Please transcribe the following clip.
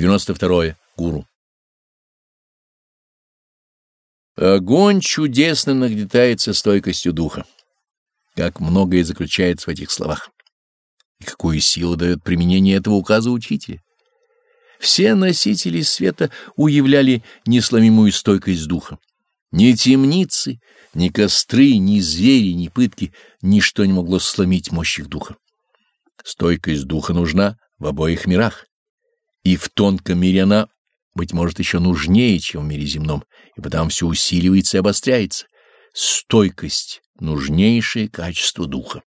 92. Гуру. Огонь чудесно нагнетается стойкостью духа. Как многое заключается в этих словах. И какую силу дает применение этого указа учителя. Все носители света уявляли несломимую стойкость духа. Ни темницы, ни костры, ни звери, ни пытки, ничто не могло сломить мощь их духа. Стойкость духа нужна в обоих мирах. И в тонком мире она, быть может, еще нужнее, чем в мире земном, и потому все усиливается и обостряется. Стойкость — нужнейшее качество духа.